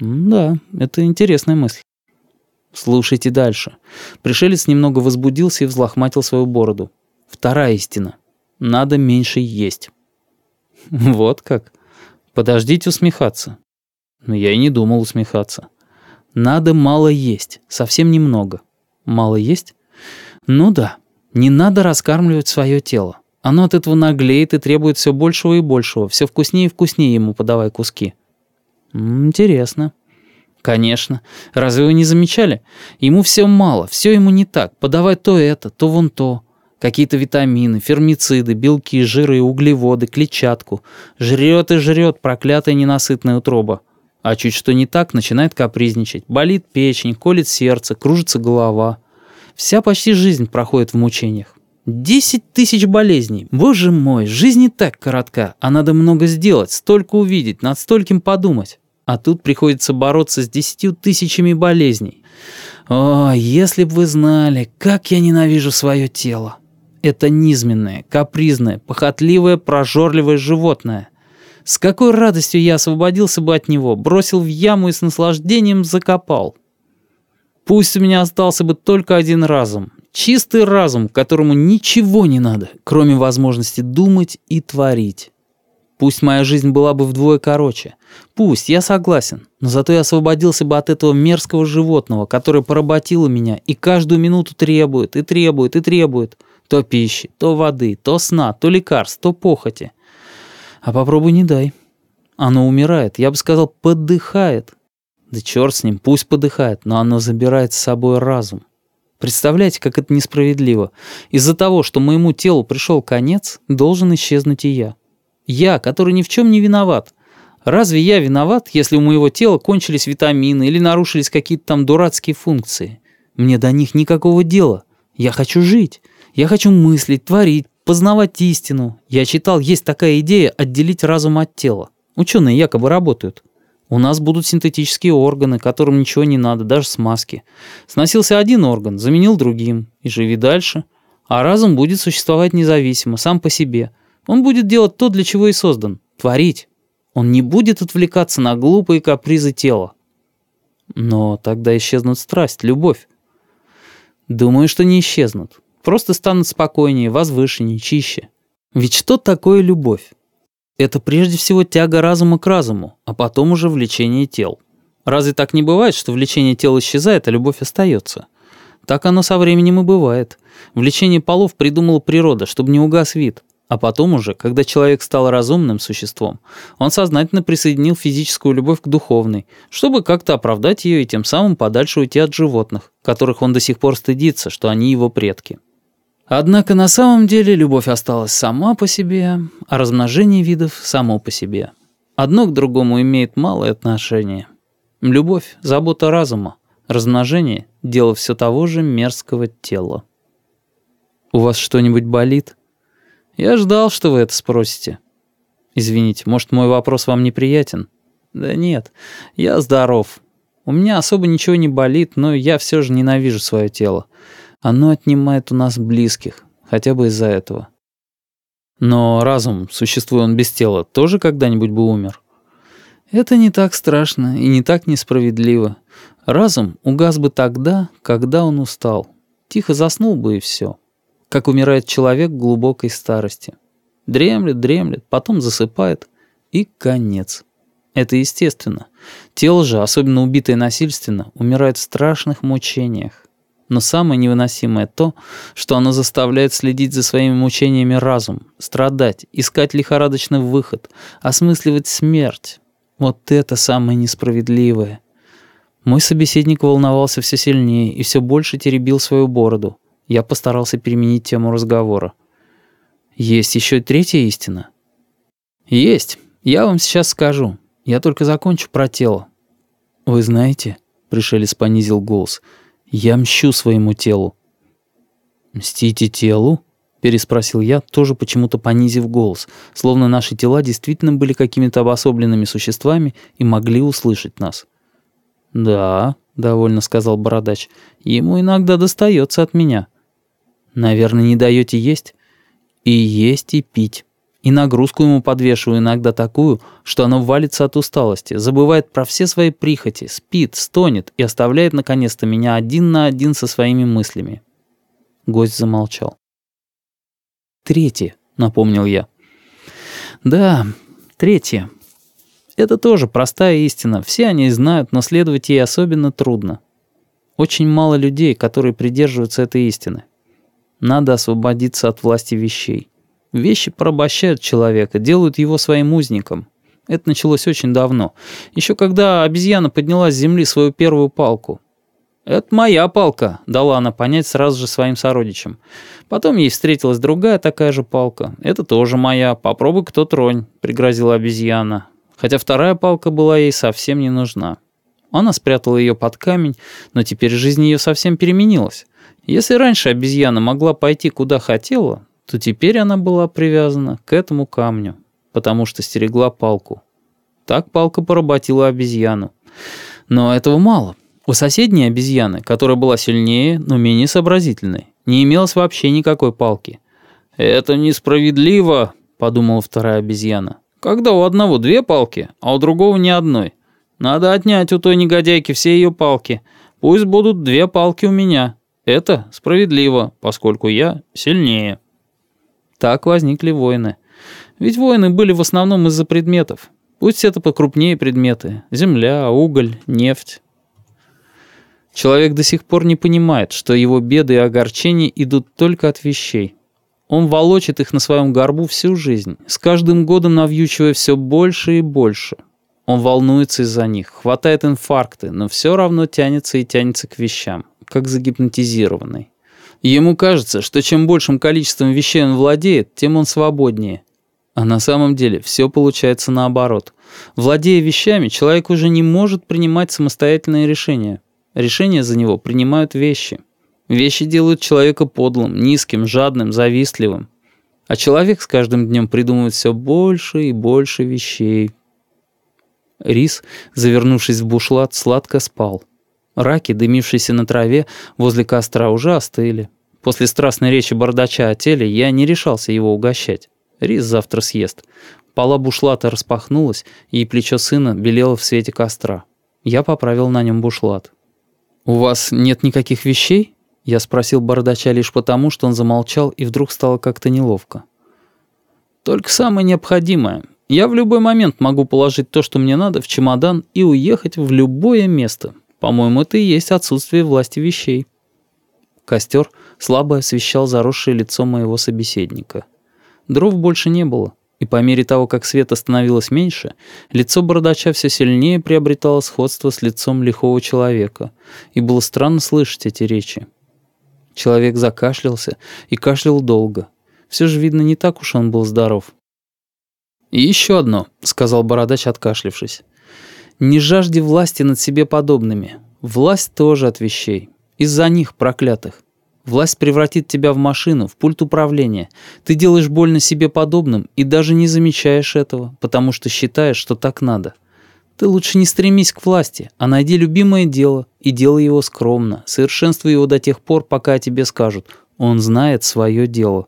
Да, это интересная мысль. Слушайте дальше. Пришелец немного возбудился и взлохматил свою бороду. Вторая истина. Надо меньше есть. Вот как. Подождите усмехаться. Но я и не думал усмехаться. Надо мало есть, совсем немного. Мало есть? Ну да. Не надо раскармливать свое тело. Оно от этого наглеет и требует все большего и большего. Все вкуснее и вкуснее ему подавай куски. Интересно. Конечно. Разве вы не замечали? Ему все мало, все ему не так. Подавай то это, то вон то. Какие-то витамины, фермициды, белки, жиры углеводы, клетчатку. Жрет и жрет проклятая ненасытная утроба. А чуть что не так, начинает капризничать. Болит печень, колет сердце, кружится голова. Вся почти жизнь проходит в мучениях. Десять тысяч болезней. Боже мой, жизнь не так коротка, а надо много сделать, столько увидеть, над стольким подумать. А тут приходится бороться с десятью тысячами болезней. О, если бы вы знали, как я ненавижу свое тело. Это низменное, капризное, похотливое, прожорливое животное. С какой радостью я освободился бы от него, бросил в яму и с наслаждением закопал. Пусть у меня остался бы только один разум, чистый разум, которому ничего не надо, кроме возможности думать и творить. Пусть моя жизнь была бы вдвое короче. Пусть, я согласен. Но зато я освободился бы от этого мерзкого животного, которое поработило меня и каждую минуту требует, и требует, и требует. То пищи, то воды, то сна, то лекарств, то похоти. А попробуй не дай. Оно умирает, я бы сказал, подыхает. Да черт с ним, пусть подыхает, но оно забирает с собой разум. Представляете, как это несправедливо. Из-за того, что моему телу пришел конец, должен исчезнуть и я. Я, который ни в чем не виноват. Разве я виноват, если у моего тела кончились витамины или нарушились какие-то там дурацкие функции? Мне до них никакого дела. Я хочу жить. Я хочу мыслить, творить, познавать истину. Я читал, есть такая идея отделить разум от тела. Ученые якобы работают. У нас будут синтетические органы, которым ничего не надо, даже смазки. Сносился один орган, заменил другим, и живи дальше. А разум будет существовать независимо, сам по себе. Он будет делать то, для чего и создан – творить. Он не будет отвлекаться на глупые капризы тела. Но тогда исчезнут страсть, любовь. Думаю, что не исчезнут. Просто станут спокойнее, возвышеннее, чище. Ведь что такое любовь? Это прежде всего тяга разума к разуму, а потом уже влечение тел. Разве так не бывает, что влечение тел исчезает, а любовь остается? Так оно со временем и бывает. Влечение полов придумала природа, чтобы не угас вид. А потом уже, когда человек стал разумным существом, он сознательно присоединил физическую любовь к духовной, чтобы как-то оправдать ее и тем самым подальше уйти от животных, которых он до сих пор стыдится, что они его предки. Однако на самом деле любовь осталась сама по себе, а размножение видов само по себе. Одно к другому имеет малое отношение. Любовь – забота разума, размножение – дело все того же мерзкого тела. «У вас что-нибудь болит?» «Я ждал, что вы это спросите». «Извините, может, мой вопрос вам неприятен?» «Да нет, я здоров. У меня особо ничего не болит, но я все же ненавижу свое тело. Оно отнимает у нас близких, хотя бы из-за этого. Но разум, существуя он без тела, тоже когда-нибудь бы умер. Это не так страшно и не так несправедливо. Разум угас бы тогда, когда он устал. Тихо заснул бы и все. Как умирает человек в глубокой старости. Дремлет, дремлет, потом засыпает. И конец. Это естественно. Тело же, особенно убитое насильственно, умирает в страшных мучениях. Но самое невыносимое то, что оно заставляет следить за своими мучениями разум, страдать, искать лихорадочный выход, осмысливать смерть. Вот это самое несправедливое. Мой собеседник волновался все сильнее и все больше теребил свою бороду. Я постарался переменить тему разговора. Есть еще третья истина? Есть. Я вам сейчас скажу. Я только закончу про тело. Вы знаете, пришелец понизил голос, — я мщу своему телу». «Мстите телу?» — переспросил я, тоже почему-то понизив голос, словно наши тела действительно были какими-то обособленными существами и могли услышать нас. «Да», — довольно сказал бородач, — «ему иногда достается от меня». «Наверное, не даете есть?» «И есть, и пить. И нагрузку ему подвешиваю иногда такую, что оно валится от усталости, забывает про все свои прихоти, спит, стонет и оставляет наконец-то меня один на один со своими мыслями. Гость замолчал. «Третье», — напомнил я. «Да, третье. Это тоже простая истина. Все они знают, но следовать ей особенно трудно. Очень мало людей, которые придерживаются этой истины. Надо освободиться от власти вещей. Вещи порабощают человека, делают его своим узником. Это началось очень давно. Еще когда обезьяна подняла с земли свою первую палку. «Это моя палка», — дала она понять сразу же своим сородичам. Потом ей встретилась другая такая же палка. «Это тоже моя, попробуй кто тронь», — пригрозила обезьяна. Хотя вторая палка была ей совсем не нужна. Она спрятала ее под камень, но теперь жизнь ее совсем переменилась. Если раньше обезьяна могла пойти куда хотела, то теперь она была привязана к этому камню, потому что стерегла палку. Так палка поработила обезьяну. Но этого мало. У соседней обезьяны, которая была сильнее, но менее сообразительной, не имелось вообще никакой палки. «Это несправедливо», — подумала вторая обезьяна. «Когда у одного две палки, а у другого ни одной. Надо отнять у той негодяйки все ее палки. Пусть будут две палки у меня. Это справедливо, поскольку я сильнее». Так возникли войны. Ведь войны были в основном из-за предметов. Пусть это покрупнее предметы. Земля, уголь, нефть. Человек до сих пор не понимает, что его беды и огорчения идут только от вещей. Он волочит их на своем горбу всю жизнь, с каждым годом навьючивая все больше и больше. Он волнуется из-за них, хватает инфаркты, но все равно тянется и тянется к вещам, как загипнотизированный. Ему кажется, что чем большим количеством вещей он владеет, тем он свободнее. А на самом деле все получается наоборот. Владея вещами, человек уже не может принимать самостоятельные решения. Решения за него принимают вещи. Вещи делают человека подлым, низким, жадным, завистливым. А человек с каждым днем придумывает все больше и больше вещей. Рис, завернувшись в бушлат, сладко спал. Раки, дымившиеся на траве возле костра, уже остыли. После страстной речи бардача о теле я не решался его угощать. Рис завтра съест. Пола бушлата распахнулась, и плечо сына белело в свете костра. Я поправил на нем бушлат. «У вас нет никаких вещей?» Я спросил бардача лишь потому, что он замолчал, и вдруг стало как-то неловко. «Только самое необходимое. Я в любой момент могу положить то, что мне надо, в чемодан и уехать в любое место. По-моему, это и есть отсутствие власти вещей». Костер слабо освещал заросшее лицо моего собеседника. Дров больше не было, и по мере того, как света становилось меньше, лицо бородача все сильнее приобретало сходство с лицом лихого человека, и было странно слышать эти речи. Человек закашлялся и кашлял долго. Все же, видно, не так уж он был здоров. «И еще одно», — сказал бородач, откашлившись. Не жажди власти над себе подобными. Власть тоже от вещей. Из-за них, проклятых. Власть превратит тебя в машину, в пульт управления. Ты делаешь больно себе подобным и даже не замечаешь этого, потому что считаешь, что так надо. Ты лучше не стремись к власти, а найди любимое дело и делай его скромно, совершенствуй его до тех пор, пока тебе скажут «он знает свое дело».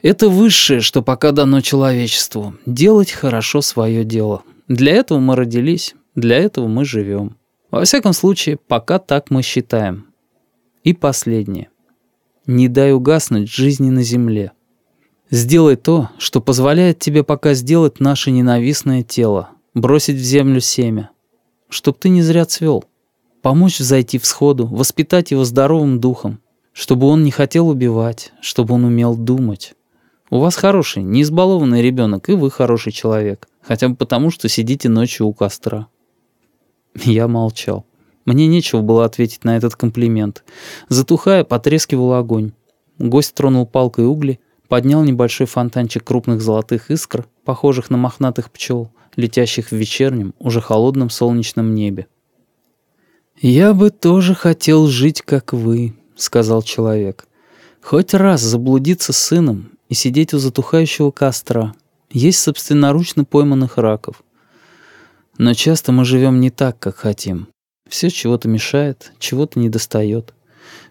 Это высшее, что пока дано человечеству – делать хорошо свое дело. Для этого мы родились, для этого мы живем. Во всяком случае, пока так мы считаем. И последнее. Не дай угаснуть жизни на земле. Сделай то, что позволяет тебе пока сделать наше ненавистное тело, бросить в землю семя. Чтоб ты не зря цвел. Помочь взойти всходу, воспитать его здоровым духом. Чтобы он не хотел убивать, чтобы он умел думать. У вас хороший, не избалованный ребенок, и вы хороший человек. Хотя бы потому, что сидите ночью у костра. Я молчал. Мне нечего было ответить на этот комплимент. Затухая, потрескивал огонь. Гость тронул палкой угли, поднял небольшой фонтанчик крупных золотых искр, похожих на мохнатых пчел, летящих в вечернем, уже холодном солнечном небе. «Я бы тоже хотел жить, как вы», — сказал человек. «Хоть раз заблудиться с сыном и сидеть у затухающего костра, есть собственноручно пойманных раков. Но часто мы живем не так, как хотим. Все чего-то мешает, чего-то недостает.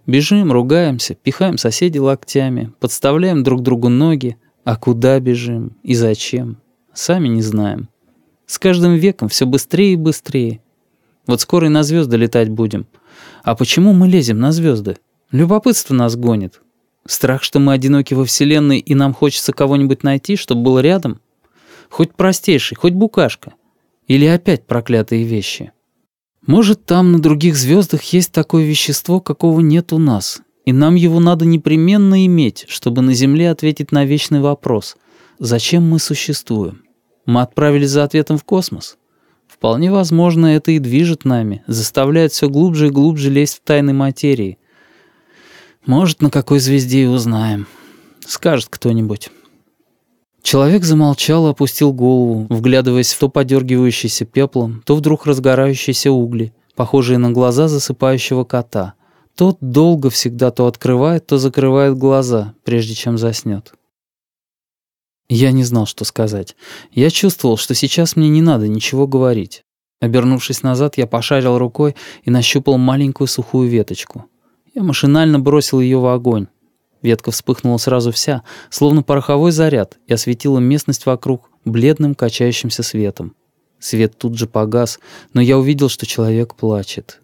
Бежим, ругаемся, пихаем соседей локтями, подставляем друг другу ноги, А куда бежим и зачем? Сами не знаем. С каждым веком все быстрее и быстрее. Вот скоро и на звезды летать будем. А почему мы лезем на звезды? Любопытство нас гонит. Страх, что мы одиноки во Вселенной, и нам хочется кого-нибудь найти, чтобы был рядом? Хоть простейший, хоть букашка. Или опять проклятые вещи? Может, там на других звездах есть такое вещество, какого нет у нас, и нам его надо непременно иметь, чтобы на Земле ответить на вечный вопрос «Зачем мы существуем?» Мы отправились за ответом в космос. Вполне возможно, это и движет нами, заставляет все глубже и глубже лезть в тайны материи, может, на какой звезде и узнаем. Скажет кто-нибудь. Человек замолчал опустил голову, вглядываясь в то подергивающийся пеплом, то вдруг разгорающиеся угли, похожие на глаза засыпающего кота. Тот долго всегда то открывает, то закрывает глаза, прежде чем заснет. Я не знал, что сказать. Я чувствовал, что сейчас мне не надо ничего говорить. Обернувшись назад, я пошарил рукой и нащупал маленькую сухую веточку. Я машинально бросил ее в огонь. Ветка вспыхнула сразу вся, словно пороховой заряд, и осветила местность вокруг бледным качающимся светом. Свет тут же погас, но я увидел, что человек плачет.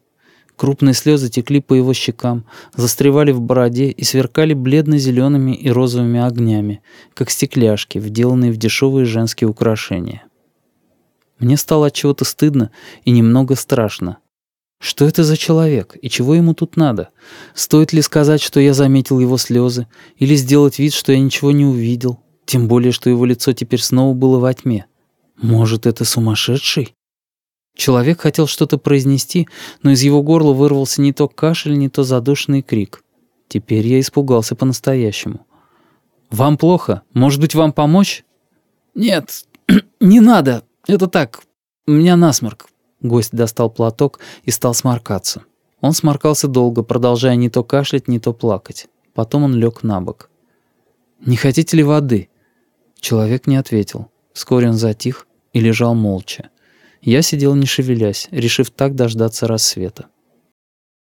Крупные слезы текли по его щекам, застревали в бороде и сверкали бледно-зелеными и розовыми огнями, как стекляшки, вделанные в дешевые женские украшения. Мне стало от чего-то стыдно и немного страшно. Что это за человек и чего ему тут надо? Стоит ли сказать, что я заметил его слезы, или сделать вид, что я ничего не увидел, тем более, что его лицо теперь снова было во тьме? Может, это сумасшедший? Человек хотел что-то произнести, но из его горла вырвался не то кашель, не то задушенный крик. Теперь я испугался по-настоящему. «Вам плохо? Может быть, вам помочь?» «Нет, не надо. Это так. У меня насморк. Гость достал платок и стал сморкаться. Он сморкался долго, продолжая не то кашлять, не то плакать. Потом он лег на бок. «Не хотите ли воды?» Человек не ответил. Вскоре он затих и лежал молча. Я сидел не шевелясь, решив так дождаться рассвета.